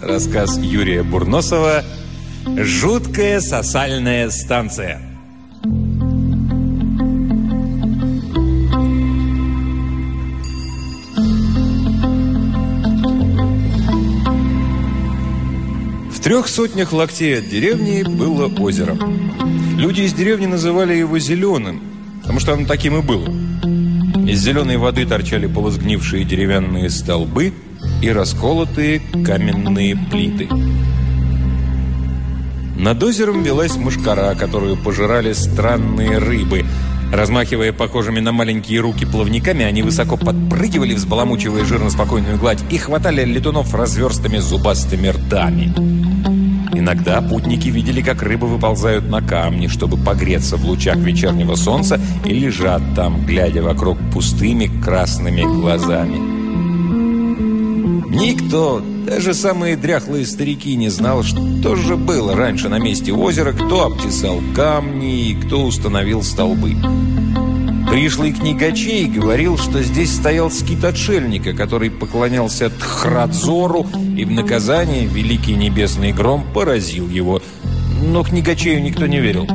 Рассказ Юрия Бурносова «Жуткая сосальная станция». В трех сотнях локтей от деревни было озеро. Люди из деревни называли его «зеленым», потому что оно таким и было. Из зеленой воды торчали полузгнившие деревянные столбы и расколотые каменные плиты. Над озером велась мушкара, которую пожирали странные рыбы. Размахивая похожими на маленькие руки плавниками, они высоко подпрыгивали, взбаламучивая жирно-спокойную гладь, и хватали летунов разверстыми зубастыми ртами. Иногда путники видели, как рыбы выползают на камни, чтобы погреться в лучах вечернего солнца и лежат там, глядя вокруг пустыми красными глазами. Никто, даже самые дряхлые старики, не знал, что же было раньше на месте озера, кто обтесал камни и кто установил столбы. Пришлый книгачей говорил, что здесь стоял скит отшельника, который поклонялся Тхрадзору, и в наказание великий небесный гром поразил его. Но книгачею никто не верил.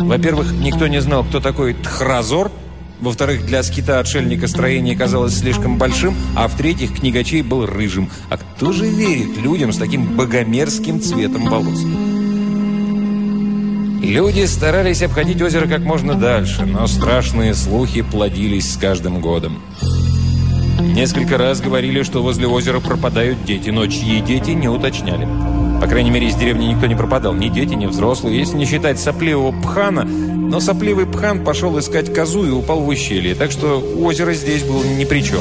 Во-первых, никто не знал, кто такой Тхразор, во-вторых, для скита отшельника строение казалось слишком большим, а в-третьих, книгачей был рыжим. А кто же верит людям с таким богомерзким цветом волос? Люди старались обходить озеро как можно дальше, но страшные слухи плодились с каждым годом. Несколько раз говорили, что возле озера пропадают дети, но чьи дети не уточняли. По крайней мере, из деревни никто не пропадал, ни дети, ни взрослые, если не считать сопливого пхана. Но сопливый пхан пошел искать козу и упал в ущелье, так что озеро здесь было ни при чем.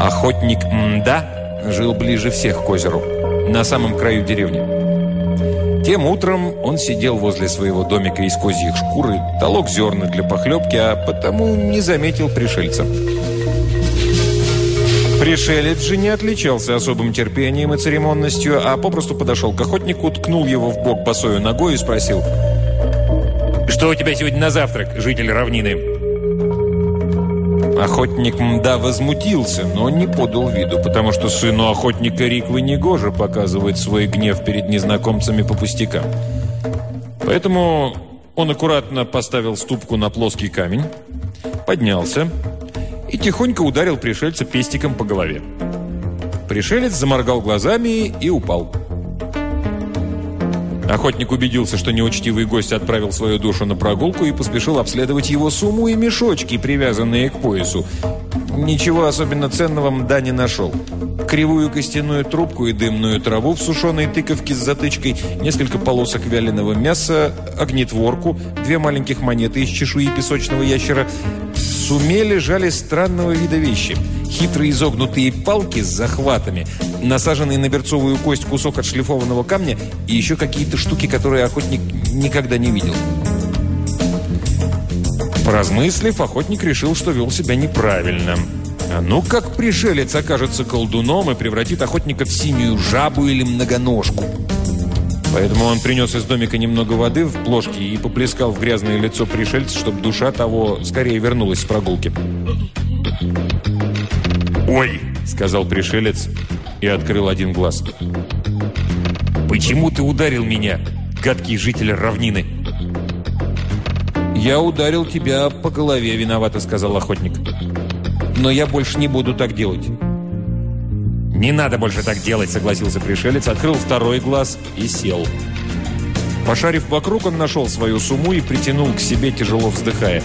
Охотник Мда жил ближе всех к озеру на самом краю деревни. Тем утром он сидел возле своего домика из козьих шкуры, толок зерна для похлебки, а потому не заметил пришельца. Пришелец же не отличался особым терпением и церемонностью, а попросту подошел к охотнику, ткнул его в бок босою ногой и спросил «Что у тебя сегодня на завтрак, житель равнины?» Охотник Мда возмутился, но не подал виду, потому что сыну охотника Риквы негоже показывать свой гнев перед незнакомцами по пустякам. Поэтому он аккуратно поставил ступку на плоский камень, поднялся и тихонько ударил пришельца пестиком по голове. Пришелец заморгал глазами и упал. Охотник убедился, что неучтивый гость отправил свою душу на прогулку и поспешил обследовать его сумму и мешочки, привязанные к поясу. Ничего особенно ценного Мда не нашел. Кривую костяную трубку и дымную траву в сушеной тыковке с затычкой, несколько полосок вяленого мяса, огнетворку, две маленьких монеты из чешуи песочного ящера. Суме лежали странного вида вещи – хитро изогнутые палки с захватами, насаженный на берцовую кость кусок отшлифованного камня и еще какие-то штуки, которые охотник никогда не видел. Поразмыслив, охотник решил, что вел себя неправильно. А ну как пришелец окажется колдуном и превратит охотника в синюю жабу или многоножку. Поэтому он принес из домика немного воды в плошке и поплескал в грязное лицо пришельца, чтобы душа того скорее вернулась с прогулки. «Ой!» – сказал пришелец и открыл один глаз. «Почему ты ударил меня, гадкий житель равнины?» «Я ударил тебя по голове, виновато», – сказал охотник. «Но я больше не буду так делать». «Не надо больше так делать», – согласился пришелец, открыл второй глаз и сел. Пошарив вокруг, он нашел свою сумму и притянул к себе, тяжело вздыхая.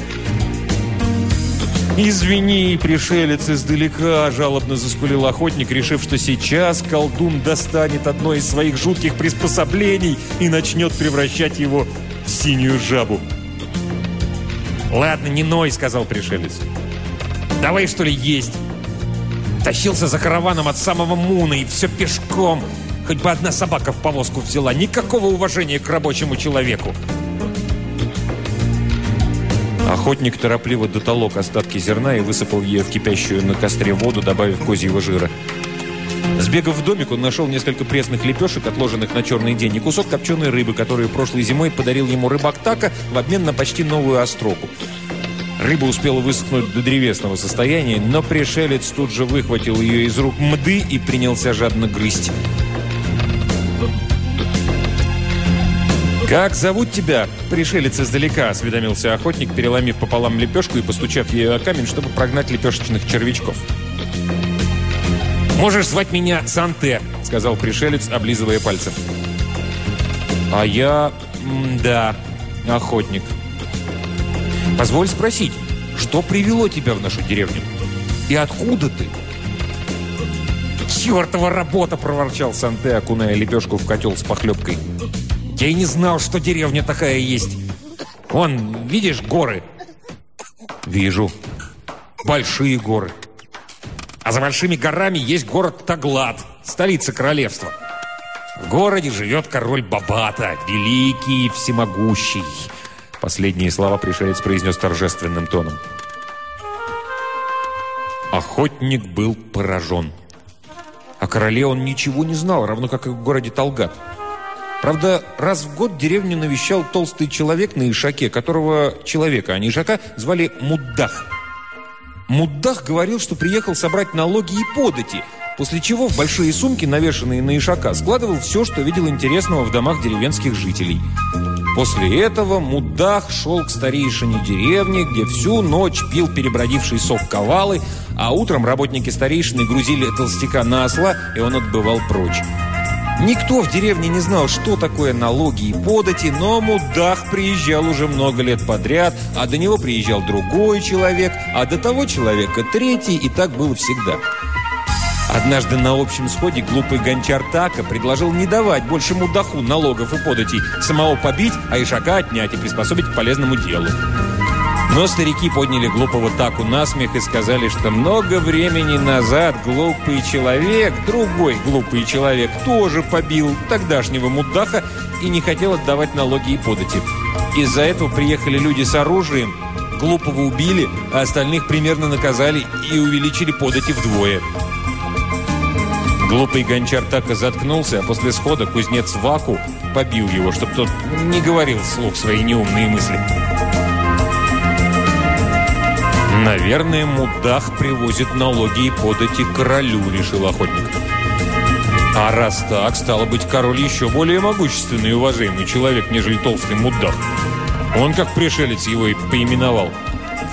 «Извини, пришелец издалека!» – жалобно заскулил охотник, решив, что сейчас колдун достанет одно из своих жутких приспособлений и начнет превращать его в синюю жабу. «Ладно, не ной!» – сказал пришелец. «Давай, что ли, есть!» Тащился за караваном от самого Муна и все пешком. Хоть бы одна собака в повозку взяла. Никакого уважения к рабочему человеку. Охотник торопливо дотолок остатки зерна и высыпал ее в кипящую на костре воду, добавив козьего жира. Сбегав в домик, он нашел несколько пресных лепешек, отложенных на черный день, и кусок копченой рыбы, которую прошлой зимой подарил ему рыбак Така в обмен на почти новую остроку. Рыба успела высохнуть до древесного состояния, но пришелец тут же выхватил ее из рук мды и принялся жадно грызть. «Как зовут тебя?» «Пришелец издалека», — осведомился охотник, переломив пополам лепешку и постучав ею о камень, чтобы прогнать лепешечных червячков. «Можешь звать меня Санте», — сказал пришелец, облизывая пальцем. «А я... да, охотник». «Позволь спросить, что привело тебя в нашу деревню? И откуда ты?» «Чертова работа!» – проворчал Санте, окуная лепешку в котел с похлебкой. «Я и не знал, что деревня такая есть. Вон, видишь горы?» «Вижу. Большие горы. А за большими горами есть город Таглат, столица королевства. В городе живет король Бабата, великий и всемогущий». Последние слова пришелец произнес торжественным тоном. Охотник был поражен. О короле он ничего не знал, равно как и в городе Талгат. Правда, раз в год деревню навещал толстый человек на Ишаке, которого человека, а не Ишака, звали Муддах. Муддах говорил, что приехал собрать налоги и подати, после чего в большие сумки, навешанные на Ишака, складывал все, что видел интересного в домах деревенских жителей – После этого Мудах шел к старейшине деревни, где всю ночь пил перебродивший сок ковалы, а утром работники старейшины грузили толстяка на осла, и он отбывал прочь. Никто в деревне не знал, что такое налоги и подати, но Мудах приезжал уже много лет подряд, а до него приезжал другой человек, а до того человека третий, и так было всегда. Однажды на общем сходе глупый гончар Така предложил не давать больше мудаху налогов и податей, самого побить, а ишака отнять и приспособить к полезному делу. Но старики подняли глупого Таку на смех и сказали, что много времени назад глупый человек, другой глупый человек, тоже побил тогдашнего мудаха и не хотел отдавать налоги и подати. Из-за этого приехали люди с оружием, глупого убили, а остальных примерно наказали и увеличили подати вдвое. Глупый гончар так и заткнулся, а после схода кузнец Ваку побил его, чтобы тот не говорил вслух свои неумные мысли. «Наверное, мудах привозит налоги и подати королю», — решил охотник. «А раз так, стало быть, король еще более могущественный и уважаемый человек, нежели толстый мудах. Он, как пришелец, его и поименовал.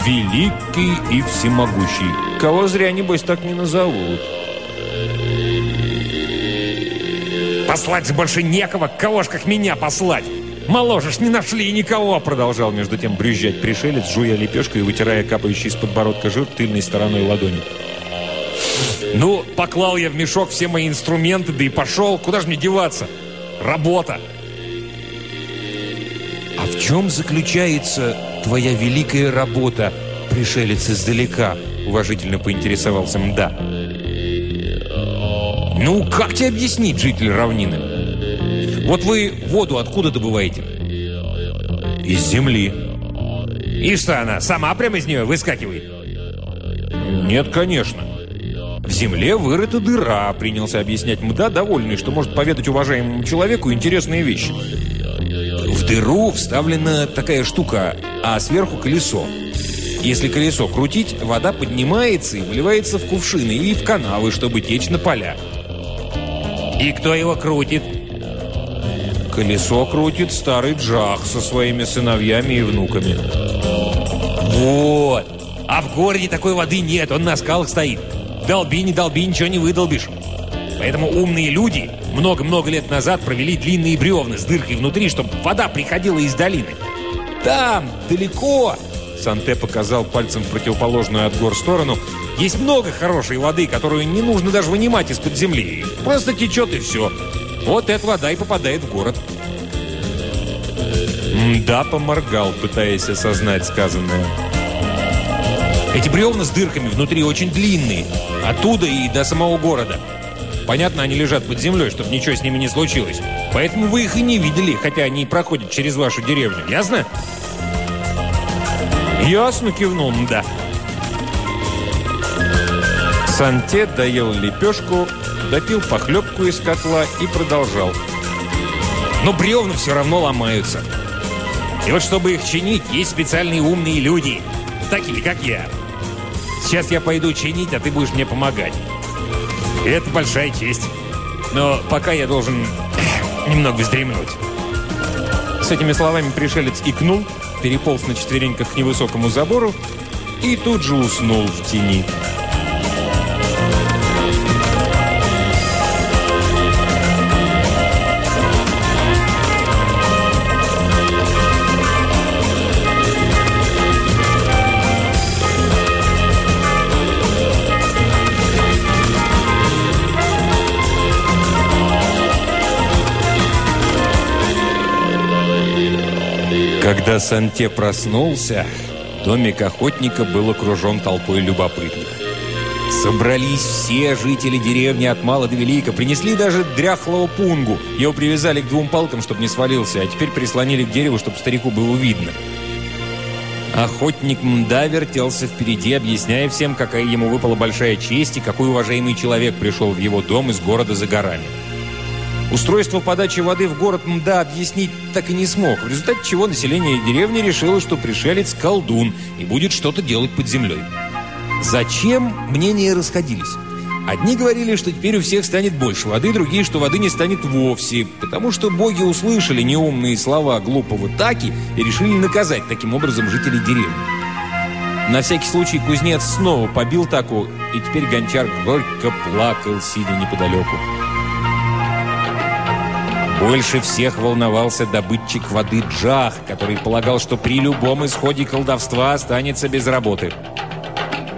Великий и всемогущий. Кого зря, небось, так не назовут». Послать больше некого, кого ж как меня послать? Моложешь, не нашли никого!» Продолжал между тем брюзжать пришелец, жуя лепешку и вытирая капающий из подбородка жир тыльной стороной ладони. «Ну, поклал я в мешок все мои инструменты, да и пошел. Куда же мне деваться? Работа!» «А в чем заключается твоя великая работа, пришелец издалека?» Уважительно поинтересовался Мда. Ну, как тебе объяснить, житель равнины? Вот вы воду откуда добываете? Из земли. И что она, сама прямо из нее выскакивает? Нет, конечно. В земле вырыта дыра, принялся объяснять Мда, довольный, что может поведать уважаемому человеку интересные вещи. В дыру вставлена такая штука, а сверху колесо. Если колесо крутить, вода поднимается и вливается в кувшины или в канавы, чтобы течь на поля. «И кто его крутит?» Колесо крутит старый Джах со своими сыновьями и внуками. «Вот! А в городе такой воды нет, он на скалах стоит. Долби, не долби, ничего не выдолбишь. Поэтому умные люди много-много лет назад провели длинные бревна с дыркой внутри, чтобы вода приходила из долины. Там, далеко, Санте показал пальцем в противоположную от гор сторону. Есть много хорошей воды, которую не нужно даже вынимать из-под земли. Просто течет и все. Вот эта вода и попадает в город. Да, поморгал, пытаясь осознать сказанное. Эти бревна с дырками внутри очень длинные. Оттуда и до самого города. Понятно, они лежат под землей, чтобы ничего с ними не случилось. Поэтому вы их и не видели, хотя они проходят через вашу деревню. Ясно? «Ясно», — кивнул да. Санте доел лепешку, допил похлебку из котла и продолжал. «Но бревна все равно ломаются. И вот чтобы их чинить, есть специальные умные люди. такие, как я. Сейчас я пойду чинить, а ты будешь мне помогать. И это большая честь. Но пока я должен немного вздремнуть». С этими словами пришелец икнул, переполз на четвереньках к невысокому забору и тут же уснул в тени. Когда Санте проснулся, домик охотника был окружен толпой любопытных. Собрались все жители деревни от мала до велика, принесли даже дряхлого пунгу. Его привязали к двум палкам, чтобы не свалился, а теперь прислонили к дереву, чтобы старику было видно. Охотник Мда вертелся впереди, объясняя всем, какая ему выпала большая честь и какой уважаемый человек пришел в его дом из города за горами. Устройство подачи воды в город МДА объяснить так и не смог, в результате чего население деревни решило, что пришелец – колдун и будет что-то делать под землей. Зачем, мнения расходились. Одни говорили, что теперь у всех станет больше воды, другие, что воды не станет вовсе, потому что боги услышали неумные слова глупого Таки и решили наказать таким образом жителей деревни. На всякий случай кузнец снова побил Таку, и теперь гончар горько плакал, сидя неподалеку. Больше всех волновался добытчик воды Джах, который полагал, что при любом исходе колдовства останется без работы.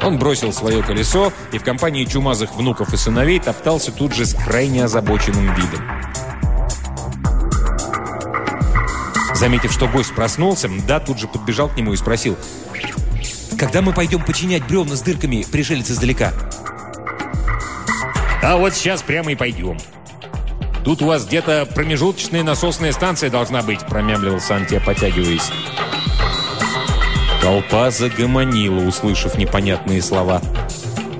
Он бросил свое колесо и в компании чумазых внуков и сыновей топтался тут же с крайне озабоченным видом. Заметив, что гость проснулся, Мда тут же подбежал к нему и спросил, «Когда мы пойдем починять бревна с дырками, пришелец издалека?» «А вот сейчас прямо и пойдем». Тут у вас где-то промежуточная насосная станция должна быть», промямлил Санте, потягиваясь. Толпа загомонила, услышав непонятные слова.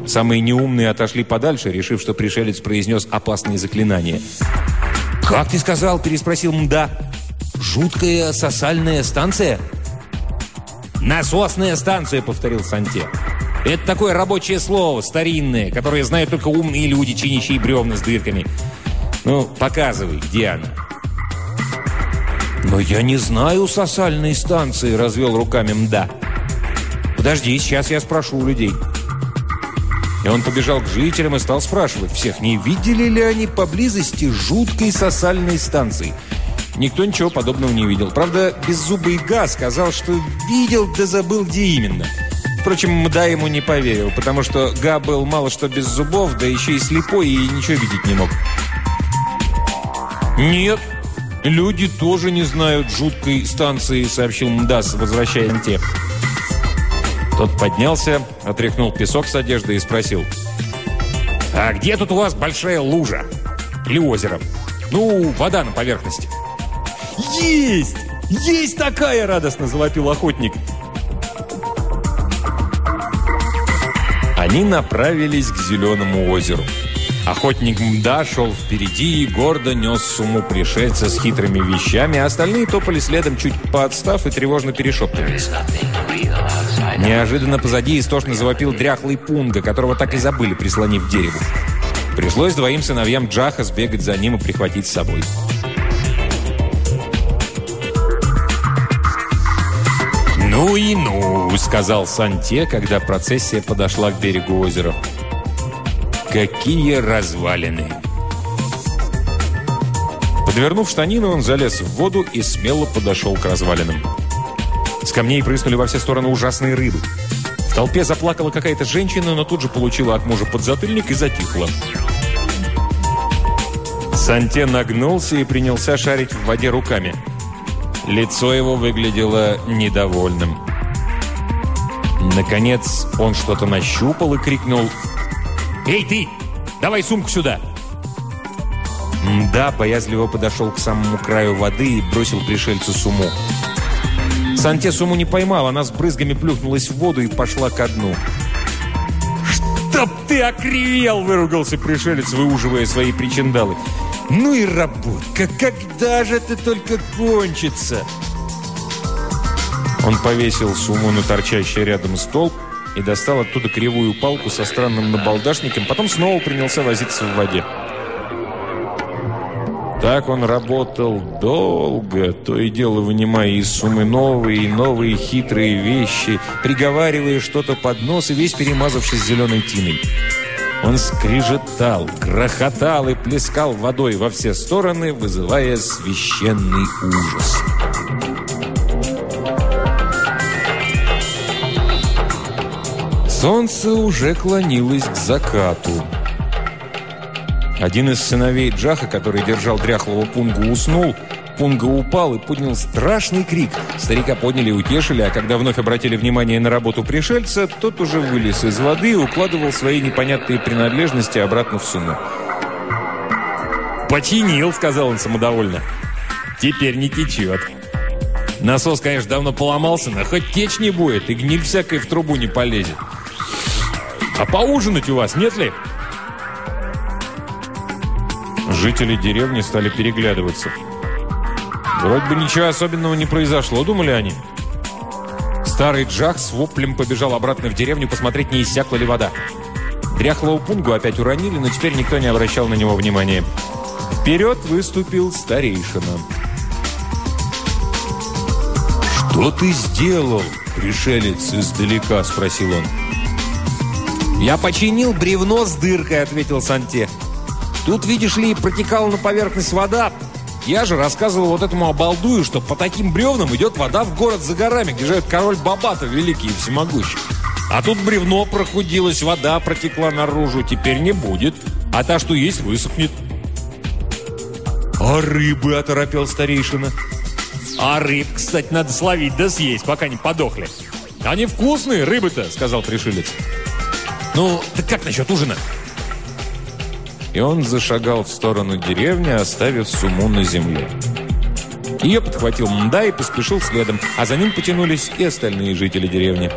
Самые неумные отошли подальше, решив, что пришелец произнес опасные заклинания. «Как ты сказал?» – переспросил Мда. «Жуткая сосальная станция?» «Насосная станция», – повторил Санте. «Это такое рабочее слово, старинное, которое знают только умные люди, чинящие бревна с дырками. Ну, показывай, где она?» «Но я не знаю сосальной станции», — развел руками Мда. «Подожди, сейчас я спрошу у людей». И он побежал к жителям и стал спрашивать всех, не видели ли они поблизости жуткой сосальной станции. Никто ничего подобного не видел. Правда, беззубый Га сказал, что видел, да забыл, где именно. Впрочем, Мда ему не поверил, потому что Га был мало что без зубов, да еще и слепой, и ничего видеть не мог. «Нет, люди тоже не знают жуткой станции», — сообщил Мдас, возвращая те. Тот поднялся, отряхнул песок с одежды и спросил. «А где тут у вас большая лужа? Или озеро? Ну, вода на поверхности». «Есть! Есть такая!» — радостно завопил охотник. Они направились к Зеленому озеру. Охотник Мда шел впереди и гордо нес сумму пришельца с хитрыми вещами, а остальные топали следом, чуть поотстав и тревожно перешептывались. Неожиданно позади истошно завопил дряхлый пунга, которого так и забыли, прислонив к дереву. Пришлось двоим сыновьям Джаха сбегать за ним и прихватить с собой. «Ну и ну!» — сказал Санте, когда процессия подошла к берегу озера. Какие развалины! Подвернув штанину, он залез в воду и смело подошел к развалинам. С камней прыснули во все стороны ужасные рыбы. В толпе заплакала какая-то женщина, но тут же получила от мужа подзатыльник и затихла. Санте нагнулся и принялся шарить в воде руками. Лицо его выглядело недовольным. Наконец он что-то нащупал и крикнул «Эй, ты! Давай сумку сюда!» Да, боязливо подошел к самому краю воды и бросил пришельцу суму. Санте суму не поймал, она с брызгами плюхнулась в воду и пошла ко дну. «Чтоб ты окривел!» – выругался пришелец, выуживая свои причиндалы. «Ну и работка! Когда же это только кончится?» Он повесил сумму на торчащий рядом столб и достал оттуда кривую палку со странным набалдашником, потом снова принялся возиться в воде. Так он работал долго, то и дело вынимая из суммы новые и новые хитрые вещи, приговаривая что-то под нос и весь перемазавшись зеленой тиной. Он скрижетал, грохотал и плескал водой во все стороны, вызывая священный ужас. Солнце уже клонилось к закату. Один из сыновей Джаха, который держал дряхлого Пунгу, уснул. Пунга упал и поднял страшный крик. Старика подняли и утешили, а когда вновь обратили внимание на работу пришельца, тот уже вылез из воды и укладывал свои непонятные принадлежности обратно в сумму. «Починил», — сказал он самодовольно. «Теперь не течет». Насос, конечно, давно поломался, но хоть течь не будет, и гниль всякой в трубу не полезет. «А поужинать у вас нет ли?» Жители деревни стали переглядываться. Вроде бы ничего особенного не произошло, думали они. Старый Джах с воплем побежал обратно в деревню посмотреть, не иссякла ли вода. Дряхлого пунгу опять уронили, но теперь никто не обращал на него внимания. Вперед выступил старейшина. «Что ты сделал, пришелец издалека?» – спросил он. «Я починил бревно с дыркой», – ответил Санте. Тут, видишь ли, протекала на поверхность вода. Я же рассказывал вот этому обалдую, что по таким бревнам идет вода в город за горами, где живет король Бабата, великий и всемогущий. А тут бревно прохудилось, вода протекла наружу, теперь не будет. А та, что есть, высохнет. «А рыбы?» – оторопел старейшина. «А рыб, кстати, надо словить да съесть, пока не подохли». «Они вкусные, рыбы-то», – сказал пришелец. «Ну, так как насчет ужина?» и он зашагал в сторону деревни, оставив сумму на земле. Ее подхватил Мда и поспешил следом, а за ним потянулись и остальные жители деревни.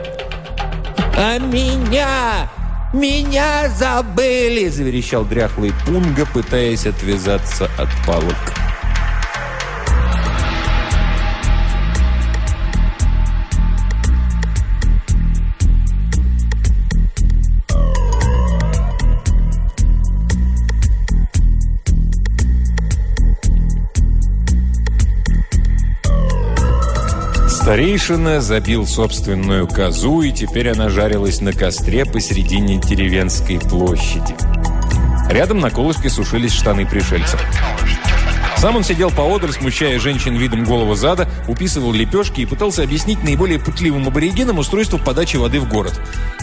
«А меня! Меня забыли!» – заверещал дряхлый Пунга, пытаясь отвязаться от палок. Старейшина забил собственную козу, и теперь она жарилась на костре посередине деревенской площади. Рядом на колышке сушились штаны пришельцев. Сам он сидел поодаль, смущая женщин видом голого зада, уписывал лепешки и пытался объяснить наиболее пытливым аборигенам устройство подачи воды в город.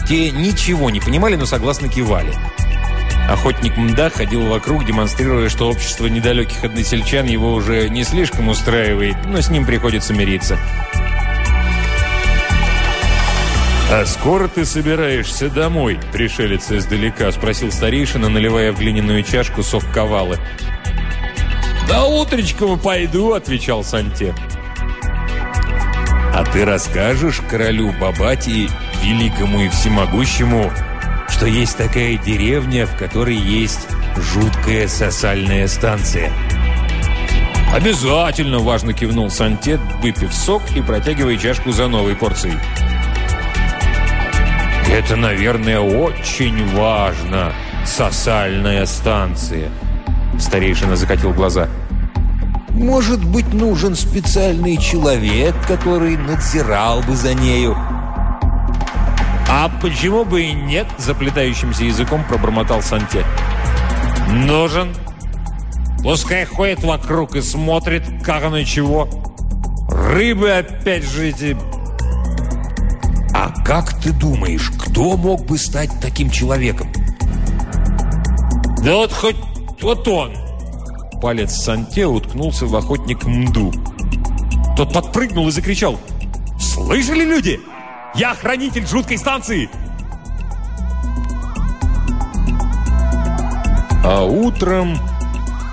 Те ничего не понимали, но согласно кивали. Охотник Мда ходил вокруг, демонстрируя, что общество недалеких односельчан его уже не слишком устраивает, но с ним приходится мириться. «А скоро ты собираешься домой?» – пришелец издалека, спросил старейшина, наливая в глиняную чашку сок ковалы. «Да утречком пойду», – отвечал Санте. «А ты расскажешь королю Бабати, великому и всемогущему, что есть такая деревня, в которой есть жуткая сосальная станция?» «Обязательно!» – важно кивнул Санте, выпив сок и протягивая чашку за новой порцией. Это, наверное, очень важно. Сосальная станция. Старейшина закатил глаза. Может быть, нужен специальный человек, который надзирал бы за нею. «А почему бы и нет?» – заплетающимся языком пробормотал Санте. «Нужен. Пускай ходит вокруг и смотрит, как оно и чего. Рыбы опять же эти а как ты думаешь, кто мог бы стать таким человеком? Да вот хоть вот он. Палец Санте уткнулся в охотник Мду. Тот подпрыгнул и закричал. «Слышали, люди? Я хранитель жуткой станции!» А утром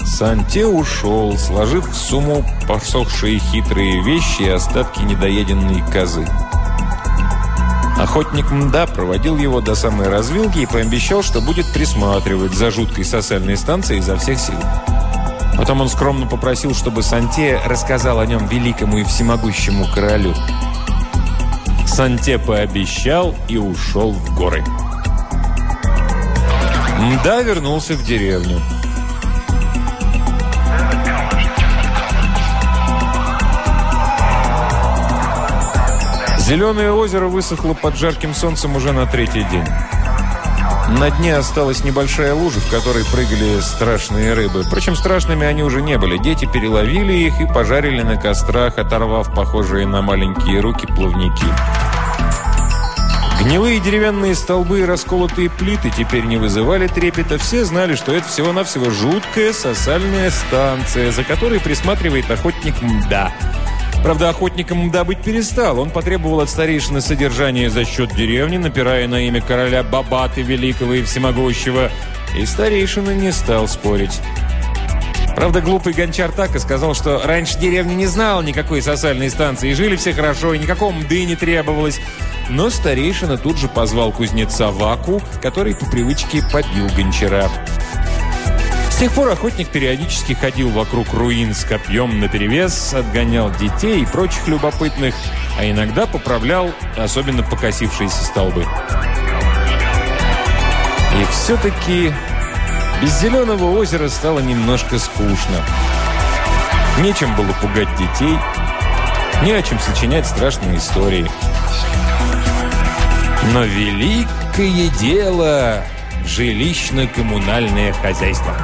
Санте ушел, сложив в сумму посохшие хитрые вещи и остатки недоеденной козы. Охотник Мда проводил его до самой развилки и пообещал, что будет присматривать за жуткой сосальной станцией изо всех сил. Потом он скромно попросил, чтобы Санте рассказал о нем великому и всемогущему королю. Санте пообещал и ушел в горы. Мда вернулся в деревню. Зеленое озеро высохло под жарким солнцем уже на третий день. На дне осталась небольшая лужа, в которой прыгали страшные рыбы. Впрочем, страшными они уже не были. Дети переловили их и пожарили на кострах, оторвав похожие на маленькие руки плавники. Гнилые деревянные столбы и расколотые плиты теперь не вызывали трепета. Все знали, что это всего-навсего жуткая сосальная станция, за которой присматривает охотник Мда – Правда, охотником добыть перестал. Он потребовал от старейшины содержания за счет деревни, напирая на имя короля Бабаты Великого и Всемогущего. И старейшина не стал спорить. Правда, глупый гончар так и сказал, что раньше деревня не знала никакой сосальной станции, жили все хорошо, и никакого мды не требовалось. Но старейшина тут же позвал кузнеца Ваку, который по привычке побил гончара. С тех пор охотник периодически ходил вокруг руин с копьем наперевес, отгонял детей и прочих любопытных, а иногда поправлял особенно покосившиеся столбы. И все-таки без зеленого озера стало немножко скучно. Нечем было пугать детей, не о чем сочинять страшные истории. Но великое дело – жилищно-коммунальное хозяйство.